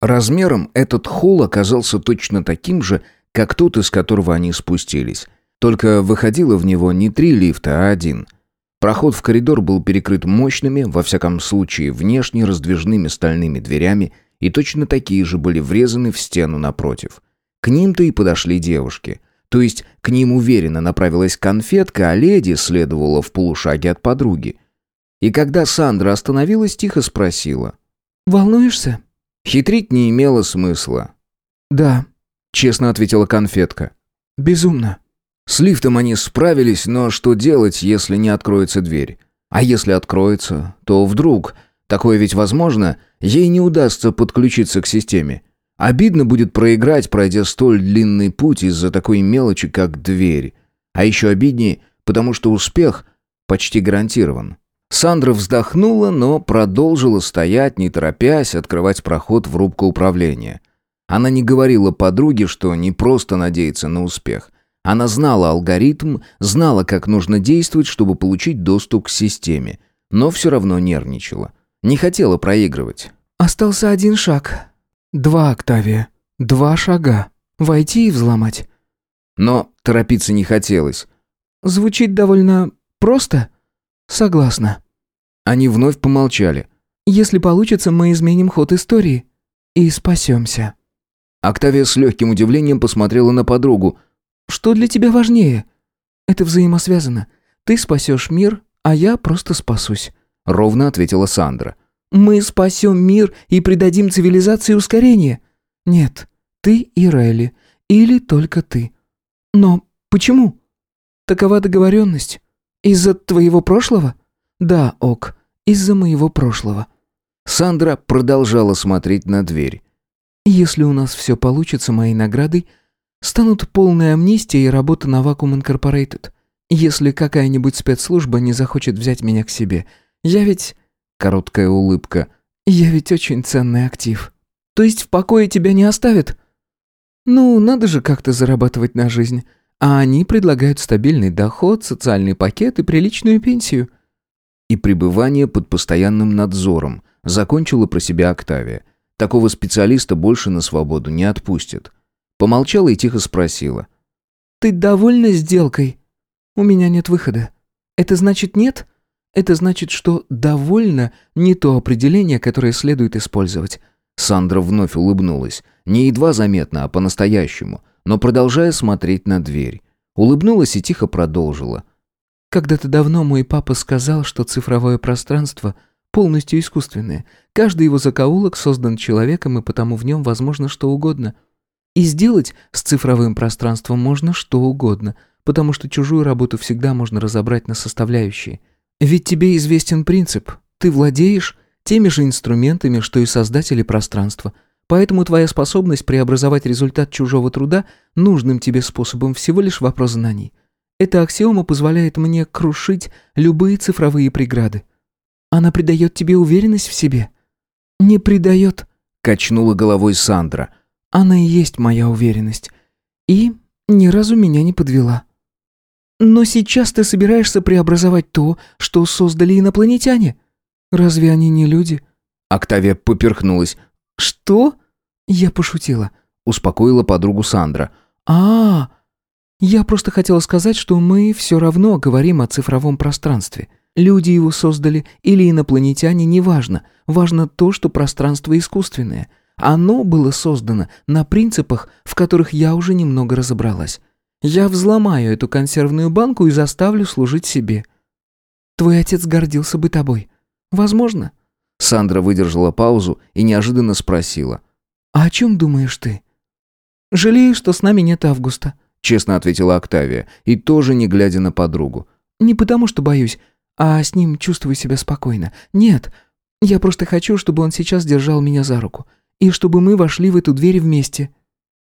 Размером этот холл оказался точно таким же, как тот, из которого они спустились. Только выходило в него не три лифта, а один. Проход в коридор был перекрыт мощными, во всяком случае, внешне раздвижными стальными дверями, и точно такие же были врезаны в стену напротив. К ним-то и подошли девушки. То есть к ним уверенно направилась конфетка, а леди следовала в полушаге от подруги. И когда Сандра остановилась, тихо спросила. «Волнуешься?» Хитрить не имело смысла. «Да», — честно ответила конфетка. «Безумно». С лифтом они справились, но что делать, если не откроется дверь? А если откроется, то вдруг, такое ведь возможно, ей не удастся подключиться к системе. Обидно будет проиграть, пройдя столь длинный путь из-за такой мелочи, как дверь. А еще обиднее, потому что успех почти гарантирован. Сандра вздохнула, но продолжила стоять, не торопясь открывать проход в рубку управления. Она не говорила подруге, что не просто надеется на успех. Она знала алгоритм, знала, как нужно действовать, чтобы получить доступ к системе, но все равно нервничала. Не хотела проигрывать. «Остался один шаг. Два, Октавия. Два шага. Войти и взломать». Но торопиться не хотелось. «Звучит довольно просто?» «Согласна». Они вновь помолчали. «Если получится, мы изменим ход истории. И спасемся». Октавия с легким удивлением посмотрела на подругу. Что для тебя важнее? Это взаимосвязано. Ты спасешь мир, а я просто спасусь. Ровно ответила Сандра. Мы спасем мир и придадим цивилизации ускорение. Нет, ты и Райли. Или только ты. Но почему? Такова договоренность. Из-за твоего прошлого? Да, Ок, из-за моего прошлого. Сандра продолжала смотреть на дверь. Если у нас все получится моей наградой, станут полная амнистия и работа на Vacuum Incorporated. Если какая-нибудь спецслужба не захочет взять меня к себе. Я ведь... Короткая улыбка. Я ведь очень ценный актив. То есть в покое тебя не оставят? Ну, надо же как-то зарабатывать на жизнь. А они предлагают стабильный доход, социальный пакет и приличную пенсию. И пребывание под постоянным надзором. Закончила про себя Октавия. Такого специалиста больше на свободу не отпустят. Помолчала и тихо спросила. «Ты довольна сделкой?» «У меня нет выхода». «Это значит нет?» «Это значит, что «довольно» не то определение, которое следует использовать». Сандра вновь улыбнулась. Не едва заметно, а по-настоящему, но продолжая смотреть на дверь. Улыбнулась и тихо продолжила. «Когда-то давно мой папа сказал, что цифровое пространство полностью искусственное. Каждый его закоулок создан человеком, и потому в нем возможно что угодно. И сделать с цифровым пространством можно что угодно, потому что чужую работу всегда можно разобрать на составляющие. Ведь тебе известен принцип. Ты владеешь теми же инструментами, что и создатели пространства. Поэтому твоя способность преобразовать результат чужого труда нужным тебе способом всего лишь вопрос знаний. Эта аксиома позволяет мне крушить любые цифровые преграды. Она придает тебе уверенность в себе? Не придает, качнула головой Сандра. Она и есть моя уверенность. И ни разу меня не подвела. Но сейчас ты собираешься преобразовать то, что создали инопланетяне. Разве они не люди? Октавия поперхнулась. Что? Я пошутила. Успокоила подругу Сандра. А, -а, а Я просто хотела сказать, что мы все равно говорим о цифровом пространстве. Люди его создали или инопланетяне, неважно. Важно то, что пространство искусственное. Оно было создано на принципах, в которых я уже немного разобралась. Я взломаю эту консервную банку и заставлю служить себе. Твой отец гордился бы тобой. Возможно. Сандра выдержала паузу и неожиданно спросила. «А о чем думаешь ты?» «Жалею, что с нами нет Августа», — честно ответила Октавия, и тоже не глядя на подругу. «Не потому, что боюсь, а с ним чувствую себя спокойно. Нет, я просто хочу, чтобы он сейчас держал меня за руку и чтобы мы вошли в эту дверь вместе.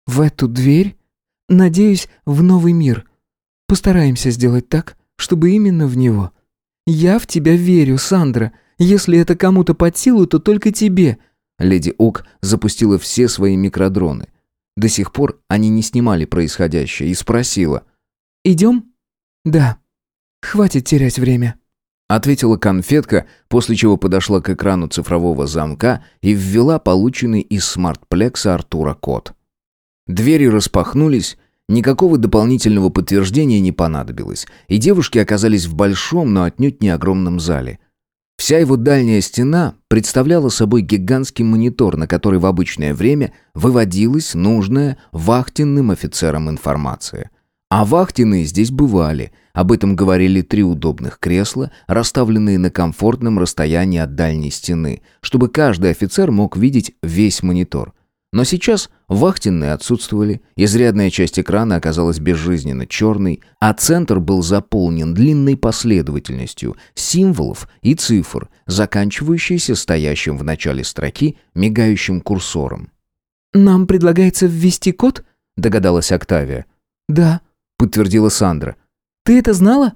В эту дверь? Надеюсь, в новый мир. Постараемся сделать так, чтобы именно в него. Я в тебя верю, Сандра. Если это кому-то под силу, то только тебе. Леди Ок запустила все свои микродроны. До сих пор они не снимали происходящее и спросила. «Идем?» «Да. Хватит терять время». ответила конфетка, после чего подошла к экрану цифрового замка и ввела полученный из смартплекса Артура код. Двери распахнулись, никакого дополнительного подтверждения не понадобилось, и девушки оказались в большом, но отнюдь не огромном зале. Вся его дальняя стена представляла собой гигантский монитор, на который в обычное время выводилась нужная вахтенным офицерам информация. А вахтенные здесь бывали. Об этом говорили три удобных кресла, расставленные на комфортном расстоянии от дальней стены, чтобы каждый офицер мог видеть весь монитор. Но сейчас вахтенные отсутствовали, изрядная часть экрана оказалась безжизненно черной, а центр был заполнен длинной последовательностью символов и цифр, заканчивающейся стоящим в начале строки мигающим курсором. «Нам предлагается ввести код?» – догадалась Октавия. «Да», – подтвердила Сандра. «Ты это знала?»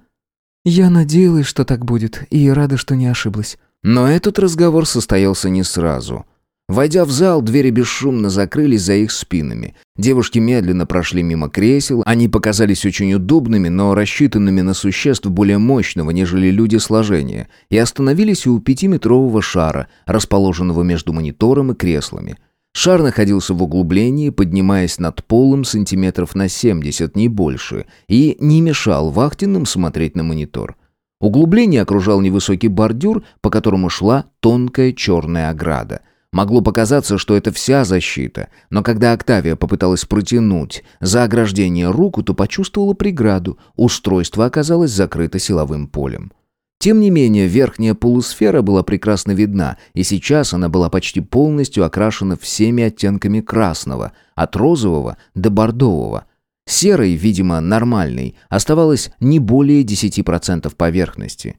«Я надеялась, что так будет, и рада, что не ошиблась». Но этот разговор состоялся не сразу – Войдя в зал, двери бесшумно закрылись за их спинами. Девушки медленно прошли мимо кресел, они показались очень удобными, но рассчитанными на существ более мощного, нежели люди сложения, и остановились у пятиметрового шара, расположенного между монитором и креслами. Шар находился в углублении, поднимаясь над полом сантиметров на 70, не больше, и не мешал вахтенным смотреть на монитор. Углубление окружал невысокий бордюр, по которому шла тонкая черная ограда – Могло показаться, что это вся защита, но когда Октавия попыталась протянуть за ограждение руку, то почувствовала преграду. Устройство оказалось закрыто силовым полем. Тем не менее, верхняя полусфера была прекрасно видна, и сейчас она была почти полностью окрашена всеми оттенками красного, от розового до бордового. Серой, видимо, нормальной, оставалось не более 10% поверхности.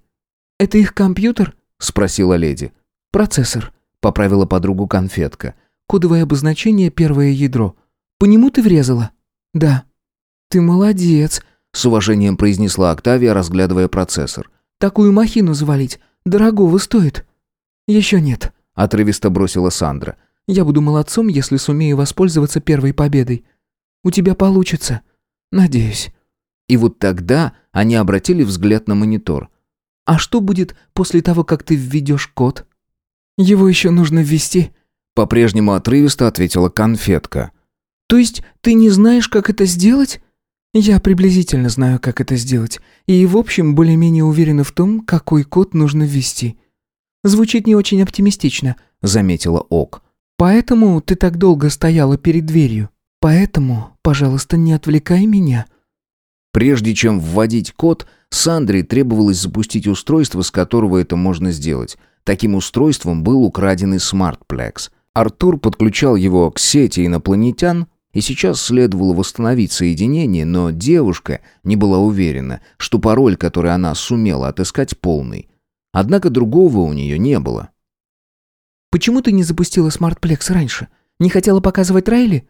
«Это их компьютер?» — спросила леди. «Процессор», Поправила подругу конфетка. Кодовое обозначение первое ядро. По нему ты врезала? Да. Ты молодец, с уважением произнесла Октавия, разглядывая процессор. Такую махину завалить дорогого стоит. Еще нет, отрывисто бросила Сандра. Я буду молодцом, если сумею воспользоваться первой победой. У тебя получится. Надеюсь. И вот тогда они обратили взгляд на монитор. А что будет после того, как ты введешь код? «Его еще нужно ввести», — по-прежнему отрывисто ответила конфетка. «То есть ты не знаешь, как это сделать?» «Я приблизительно знаю, как это сделать, и, в общем, более-менее уверена в том, какой код нужно ввести». «Звучит не очень оптимистично», — заметила Ок. «Поэтому ты так долго стояла перед дверью. Поэтому, пожалуйста, не отвлекай меня». Прежде чем вводить код, Сандре требовалось запустить устройство, с которого это можно сделать. Таким устройством был украденный смартплекс. Артур подключал его к сети инопланетян, и сейчас следовало восстановить соединение, но девушка не была уверена, что пароль, который она сумела отыскать, полный. Однако другого у нее не было. «Почему ты не запустила смартплекс раньше? Не хотела показывать Райли?»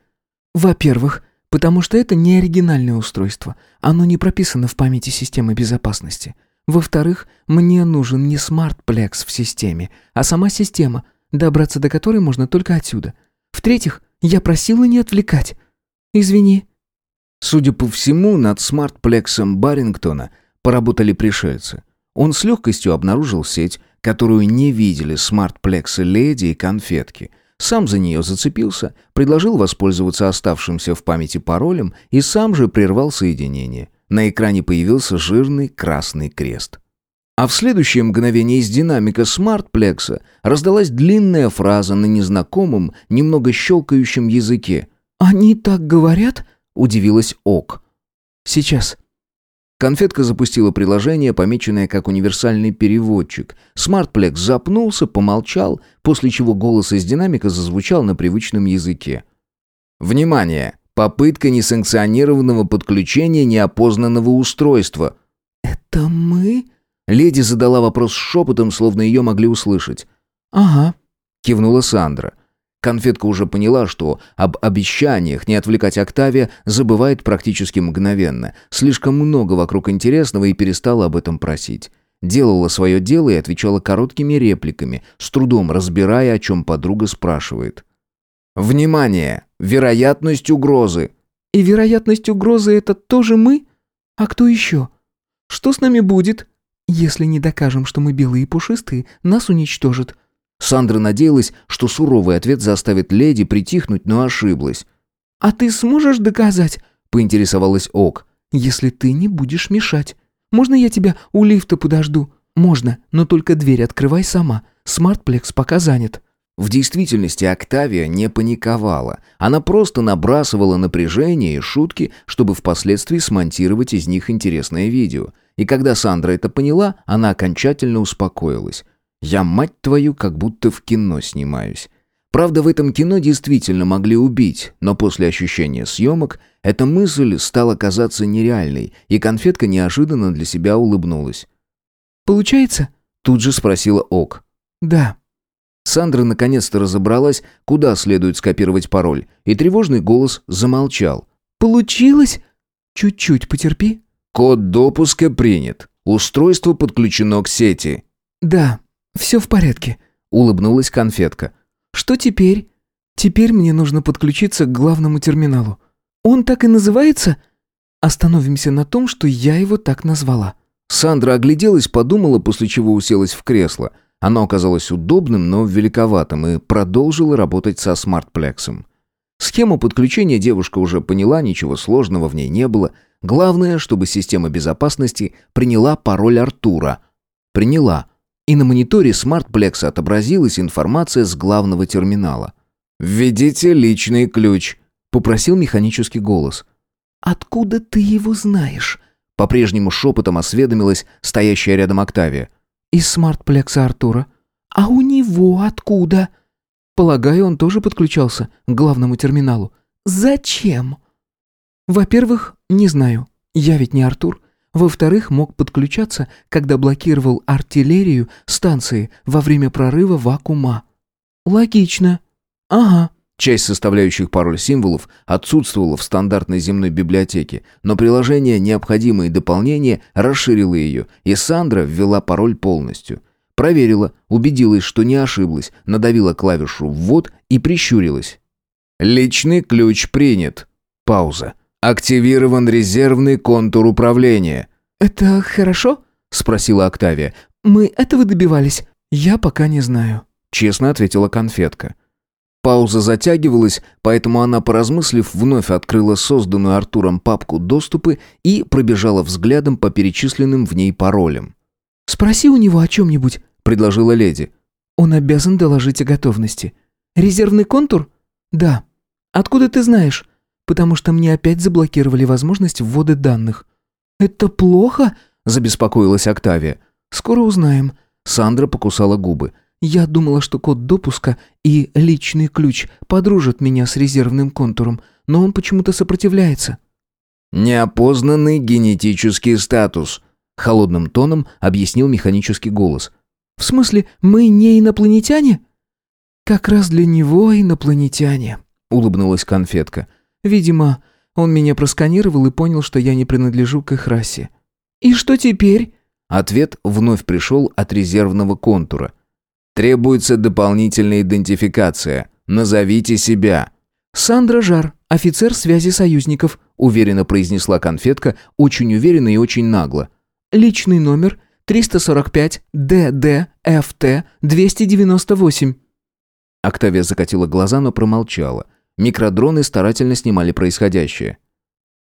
«Во-первых, потому что это не оригинальное устройство. Оно не прописано в памяти системы безопасности. Во-вторых, мне нужен не смартплекс в системе, а сама система, добраться до которой можно только отсюда. В-третьих, я просила не отвлекать. Извини. Судя по всему, над смартплексом Барингтона поработали пришельцы. Он с легкостью обнаружил сеть, которую не видели смартплексы леди и конфетки. Сам за нее зацепился, предложил воспользоваться оставшимся в памяти паролем и сам же прервал соединение – на экране появился жирный красный крест. А в следующее мгновение из динамика смартплекса раздалась длинная фраза на незнакомом, немного щелкающем языке. «Они так говорят?» – удивилась Ок. «Сейчас». Конфетка запустила приложение, помеченное как универсальный переводчик. Смартплекс запнулся, помолчал, после чего голос из динамика зазвучал на привычном языке. «Внимание! Попытка несанкционированного подключения неопознанного устройства. «Это мы?» Леди задала вопрос шепотом, словно ее могли услышать. «Ага», — кивнула Сандра. Конфетка уже поняла, что об обещаниях не отвлекать Октавия забывает практически мгновенно. Слишком много вокруг интересного и перестала об этом просить. Делала свое дело и отвечала короткими репликами, с трудом разбирая, о чем подруга спрашивает. «Внимание! Вероятность угрозы!» «И вероятность угрозы — это тоже мы? А кто еще? Что с нами будет?» Если не докажем, что мы белые и пушистые, нас уничтожат». Сандра надеялась, что суровый ответ заставит леди притихнуть, но ошиблась. «А ты сможешь доказать?» — поинтересовалась Ок. «Если ты не будешь мешать. Можно я тебя у лифта подожду?» «Можно, но только дверь открывай сама. Смартплекс пока занят». В действительности Октавия не паниковала. Она просто набрасывала напряжение и шутки, чтобы впоследствии смонтировать из них интересное видео. И когда Сандра это поняла, она окончательно успокоилась. «Я, мать твою, как будто в кино снимаюсь». Правда, в этом кино действительно могли убить, но после ощущения съемок эта мысль стала казаться нереальной, и конфетка неожиданно для себя улыбнулась. «Получается?» — тут же спросила Ок. «Да», Сандра наконец-то разобралась, куда следует скопировать пароль, и тревожный голос замолчал. «Получилось? Чуть-чуть потерпи». «Код допуска принят. Устройство подключено к сети». «Да, все в порядке», — улыбнулась конфетка. «Что теперь?» «Теперь мне нужно подключиться к главному терминалу. Он так и называется?» «Остановимся на том, что я его так назвала». Сандра огляделась, подумала, после чего уселась в кресло — оно оказалось удобным, но великоватым и продолжило работать со смартплексом. Схему подключения девушка уже поняла, ничего сложного в ней не было. Главное, чтобы система безопасности приняла пароль Артура. Приняла. И на мониторе смартплекса отобразилась информация с главного терминала. «Введите личный ключ», — попросил механический голос. «Откуда ты его знаешь?» По-прежнему шепотом осведомилась стоящая рядом Октавия. Из смартплекса Артура. А у него откуда? Полагаю, он тоже подключался к главному терминалу. Зачем? Во-первых, не знаю. Я ведь не Артур. Во-вторых, мог подключаться, когда блокировал артиллерию станции во время прорыва вакуума. Логично. Ага. Часть составляющих пароль-символов отсутствовала в стандартной земной библиотеке, но приложение «Необходимые дополнения» расширило ее, и Сандра ввела пароль полностью. Проверила, убедилась, что не ошиблась, надавила клавишу «Ввод» и прищурилась. «Личный ключ принят». Пауза. «Активирован резервный контур управления». «Это хорошо?» — спросила Октавия. «Мы этого добивались?» «Я пока не знаю», — честно ответила конфетка. Пауза затягивалась, поэтому она, поразмыслив, вновь открыла созданную Артуром папку доступы и пробежала взглядом по перечисленным в ней паролям. «Спроси у него о чем-нибудь», — предложила леди. «Он обязан доложить о готовности. Резервный контур?» «Да». «Откуда ты знаешь?» «Потому что мне опять заблокировали возможность ввода данных». «Это плохо?» — забеспокоилась Октавия. «Скоро узнаем». Сандра покусала губы. Я думала, что код допуска и личный ключ подружат меня с резервным контуром, но он почему-то сопротивляется». «Неопознанный генетический статус», — холодным тоном объяснил механический голос. «В смысле, мы не инопланетяне?» «Как раз для него инопланетяне», — улыбнулась конфетка. «Видимо, он меня просканировал и понял, что я не принадлежу к их расе». «И что теперь?» Ответ вновь пришел от резервного контура. Требуется дополнительная идентификация. Назовите себя». «Сандра Жар, офицер связи союзников», уверенно произнесла конфетка, очень уверенно и очень нагло. «Личный номер 345 ДДФТ 298». Октавия закатила глаза, но промолчала. Микродроны старательно снимали происходящее.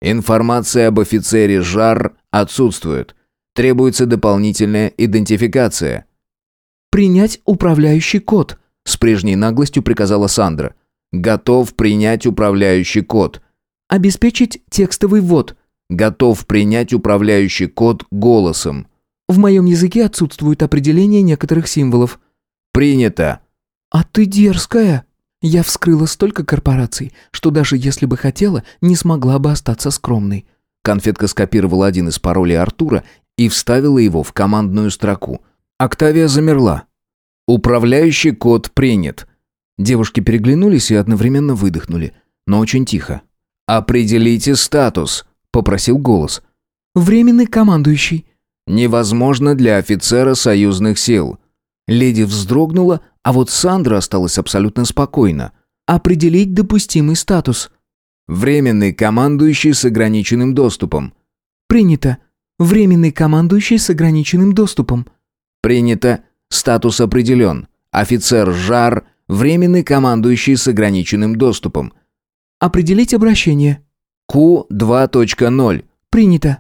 «Информация об офицере Жар отсутствует. Требуется дополнительная идентификация». «Принять управляющий код», — с прежней наглостью приказала Сандра. «Готов принять управляющий код». «Обеспечить текстовый ввод». «Готов принять управляющий код голосом». «В моем языке отсутствует определение некоторых символов». «Принято». «А ты дерзкая». Я вскрыла столько корпораций, что даже если бы хотела, не смогла бы остаться скромной. Конфетка скопировала один из паролей Артура и вставила его в командную строку. Октавия замерла. «Управляющий код принят». Девушки переглянулись и одновременно выдохнули, но очень тихо. «Определите статус», — попросил голос. «Временный командующий». «Невозможно для офицера союзных сил». Леди вздрогнула, а вот Сандра осталась абсолютно спокойна. «Определить допустимый статус». «Временный командующий с ограниченным доступом». «Принято. Временный командующий с ограниченным доступом. Принято. Статус определен. Офицер Жар, временный командующий с ограниченным доступом. Определить обращение. Q2.0. Принято.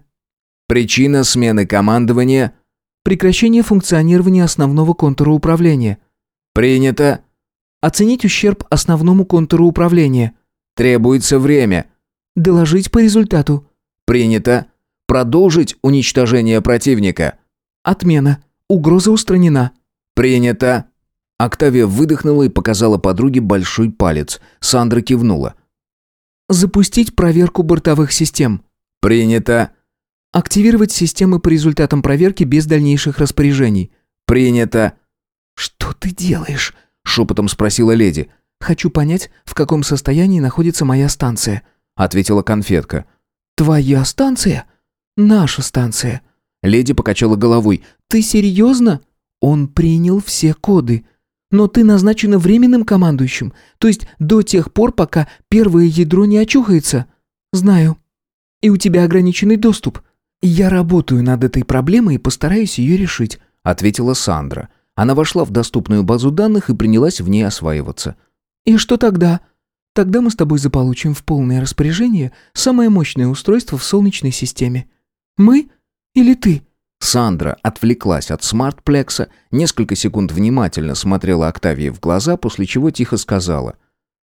Причина смены командования. Прекращение функционирования основного контура управления. Принято. Оценить ущерб основному контуру управления. Требуется время. Доложить по результату. Принято. Продолжить уничтожение противника. Отмена. Угроза устранена. Принято. Октавия выдохнула и показала подруге большой палец. Сандра кивнула. Запустить проверку бортовых систем. Принято. Активировать системы по результатам проверки без дальнейших распоряжений. Принято. Что ты делаешь? шепотом спросила леди. Хочу понять, в каком состоянии находится моя станция, ответила конфетка. Твоя станция? Наша станция. Леди покачала головой. Ты серьезно? Он принял все коды. Но ты назначена временным командующим, то есть до тех пор, пока первое ядро не очухается. Знаю. И у тебя ограниченный доступ. Я работаю над этой проблемой и постараюсь ее решить, ответила Сандра. Она вошла в доступную базу данных и принялась в ней осваиваться. И что тогда? Тогда мы с тобой заполучим в полное распоряжение самое мощное устройство в Солнечной системе. Мы или ты? Сандра отвлеклась от смартплекса, несколько секунд внимательно смотрела Октавии в глаза, после чего тихо сказала.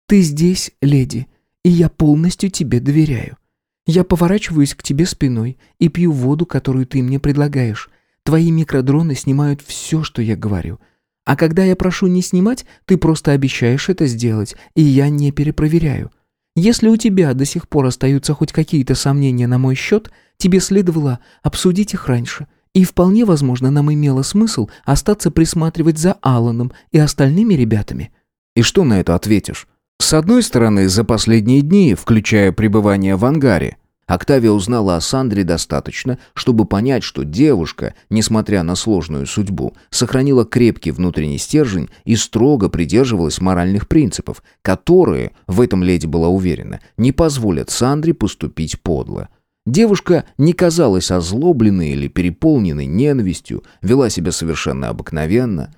«Ты здесь, леди, и я полностью тебе доверяю. Я поворачиваюсь к тебе спиной и пью воду, которую ты мне предлагаешь. Твои микродроны снимают все, что я говорю. А когда я прошу не снимать, ты просто обещаешь это сделать, и я не перепроверяю. Если у тебя до сих пор остаются хоть какие-то сомнения на мой счет, тебе следовало обсудить их раньше. И вполне возможно, нам имело смысл остаться присматривать за Алланом и остальными ребятами. И что на это ответишь? С одной стороны, за последние дни, включая пребывание в ангаре, Октавия узнала о Сандре достаточно, чтобы понять, что девушка, несмотря на сложную судьбу, сохранила крепкий внутренний стержень и строго придерживалась моральных принципов, которые, в этом леди была уверена, не позволят Сандре поступить подло. Девушка не казалась озлобленной или переполненной ненавистью, вела себя совершенно обыкновенно.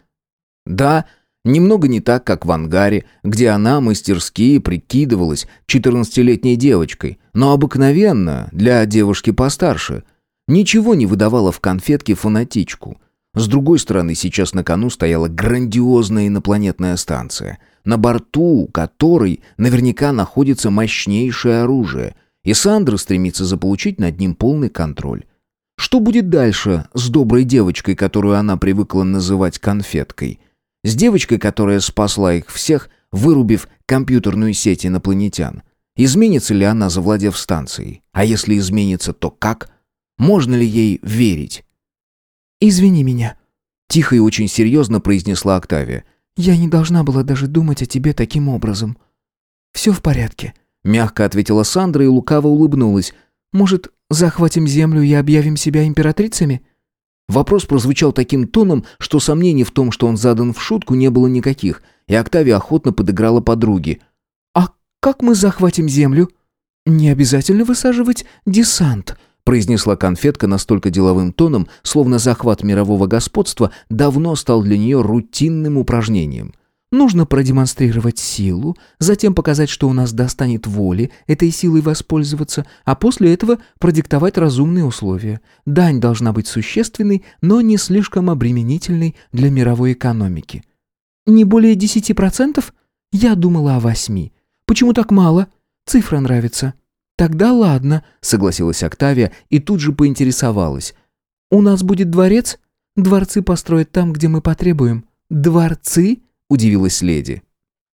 Да, немного не так, как в ангаре, где она мастерски прикидывалась четырнадцатилетней девочкой, но обыкновенно для девушки постарше. Ничего не выдавала в конфетке фанатичку. С другой стороны, сейчас на кону стояла грандиозная инопланетная станция, на борту которой наверняка находится мощнейшее оружие — и Сандра стремится заполучить над ним полный контроль. Что будет дальше с доброй девочкой, которую она привыкла называть конфеткой? С девочкой, которая спасла их всех, вырубив компьютерную сеть инопланетян? Изменится ли она, завладев станцией? А если изменится, то как? Можно ли ей верить? «Извини меня», — тихо и очень серьезно произнесла Октавия. «Я не должна была даже думать о тебе таким образом. Все в порядке». Мягко ответила Сандра и лукаво улыбнулась. «Может, захватим землю и объявим себя императрицами?» Вопрос прозвучал таким тоном, что сомнений в том, что он задан в шутку, не было никаких, и Октавия охотно подыграла подруге. «А как мы захватим землю?» «Не обязательно высаживать десант», произнесла конфетка настолько деловым тоном, словно захват мирового господства давно стал для нее рутинным упражнением. Нужно продемонстрировать силу, затем показать, что у нас достанет воли этой силой воспользоваться, а после этого продиктовать разумные условия. Дань должна быть существенной, но не слишком обременительной для мировой экономики. Не более 10%? Я думала о восьми. Почему так мало? Цифра нравится. Тогда ладно, согласилась Октавия и тут же поинтересовалась. У нас будет дворец? Дворцы построят там, где мы потребуем. Дворцы? – удивилась леди.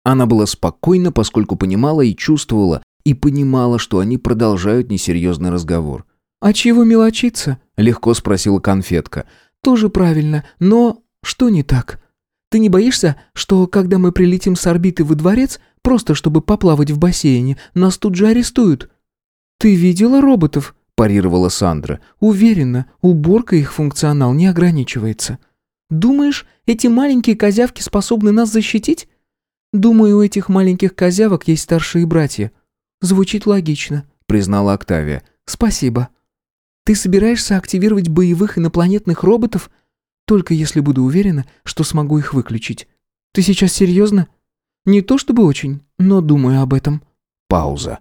Она была спокойна, поскольку понимала и чувствовала, и понимала, что они продолжают несерьезный разговор. «А чего мелочиться?» – легко спросила конфетка. «Тоже правильно, но что не так? Ты не боишься, что когда мы прилетим с орбиты во дворец, просто чтобы поплавать в бассейне, нас тут же арестуют?» «Ты видела роботов?» – парировала Сандра. «Уверена, уборка их функционал не ограничивается». Думаешь, эти маленькие козявки способны нас защитить? Думаю, у этих маленьких козявок есть старшие братья. Звучит логично, признала Октавия. Спасибо. Ты собираешься активировать боевых инопланетных роботов? Только если буду уверена, что смогу их выключить. Ты сейчас серьезно? Не то чтобы очень, но думаю об этом. Пауза.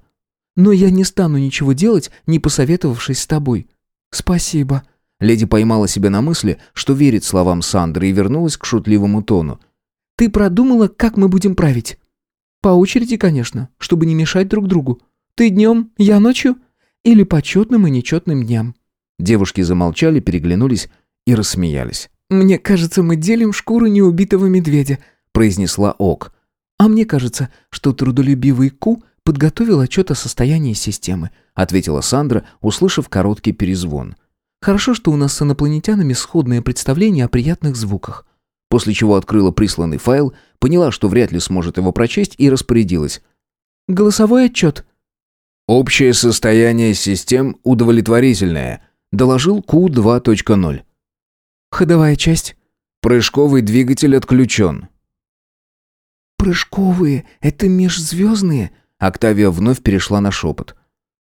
Но я не стану ничего делать, не посоветовавшись с тобой. Спасибо. Леди поймала себя на мысли, что верит словам Сандры и вернулась к шутливому тону. Ты продумала, как мы будем править? По очереди, конечно, чтобы не мешать друг другу. Ты днем, я ночью? Или по четным и нечетным дням?» Девушки замолчали, переглянулись и рассмеялись. «Мне кажется, мы делим шкуру неубитого медведя», — произнесла Ок. «А мне кажется, что трудолюбивый Ку подготовил отчет о состоянии системы», — ответила Сандра, услышав короткий перезвон. «Хорошо, что у нас с инопланетянами сходное представление о приятных звуках». После чего открыла присланный файл, поняла, что вряд ли сможет его прочесть, и распорядилась. «Голосовой отчет», Общее состояние систем удовлетворительное, доложил Q2.0. Ходовая часть. Прыжковый двигатель отключен. Прыжковые — это межзвездные? Октавия вновь перешла на шепот.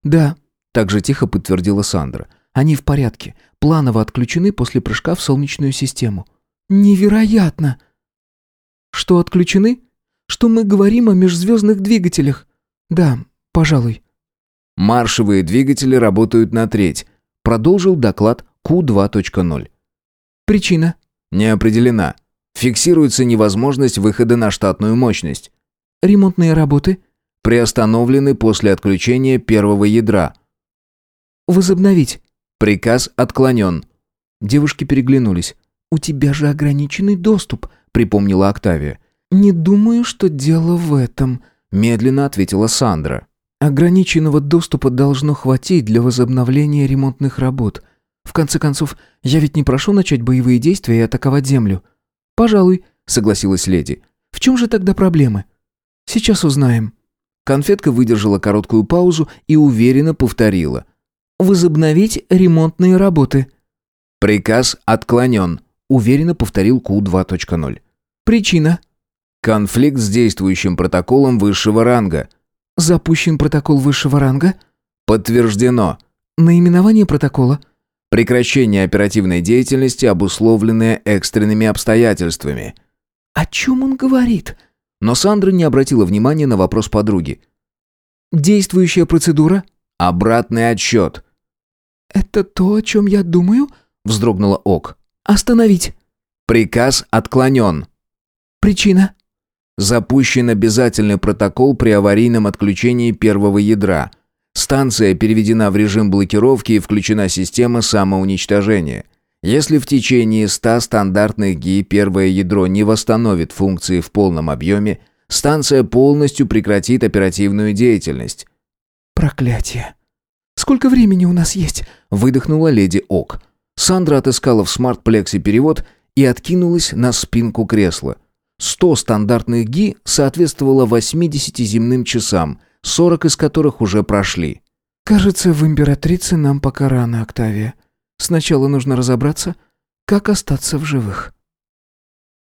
Да, так же тихо подтвердила Сандра. Они в порядке, планово отключены после прыжка в Солнечную систему. Невероятно! Что отключены? Что мы говорим о межзвездных двигателях? Да, пожалуй. Маршевые двигатели работают на треть. Продолжил доклад Q2.0. Причина? Не определена. Фиксируется невозможность выхода на штатную мощность. Ремонтные работы? Приостановлены после отключения первого ядра. Возобновить. Приказ отклонен. Девушки переглянулись. «У тебя же ограниченный доступ», — припомнила Октавия. «Не думаю, что дело в этом», — медленно ответила Сандра. Ограниченного доступа должно хватить для возобновления ремонтных работ. В конце концов, я ведь не прошу начать боевые действия и атаковать Землю. Пожалуй, согласилась леди. В чем же тогда проблемы? Сейчас узнаем. Конфетка выдержала короткую паузу и уверенно повторила. «Возобновить ремонтные работы». «Приказ отклонен», — уверенно повторил Q2.0. «Причина?» «Конфликт с действующим протоколом высшего ранга», Запущен протокол высшего ранга? Подтверждено. Наименование протокола? Прекращение оперативной деятельности, обусловленное экстренными обстоятельствами. О чем он говорит? Но Сандра не обратила внимания на вопрос подруги. Действующая процедура? Обратный отсчет. Это то, о чем я думаю? Вздрогнула Ок. Остановить. Приказ отклонен. Причина? Запущен обязательный протокол при аварийном отключении первого ядра. Станция переведена в режим блокировки и включена система самоуничтожения. Если в течение 100 стандартных ГИ первое ядро не восстановит функции в полном объеме, станция полностью прекратит оперативную деятельность. «Проклятие! Сколько времени у нас есть?» – выдохнула леди Ок. Сандра отыскала в смарт-плексе перевод и откинулась на спинку кресла – 100 стандартных ГИ соответствовало 80 земным часам, 40 из которых уже прошли. «Кажется, в императрице нам пока рано, Октавия. Сначала нужно разобраться, как остаться в живых».